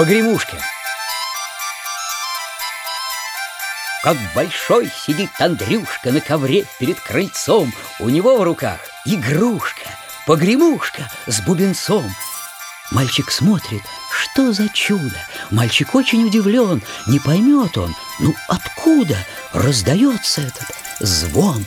Погремушка. Как большой сидит Андрюшка на ковре перед крыльцом. У него в руках игрушка, погремушка с бубенцом. Мальчик смотрит, что за чудо. Мальчик очень удивлен, не поймет он, ну откуда раздается этот звон.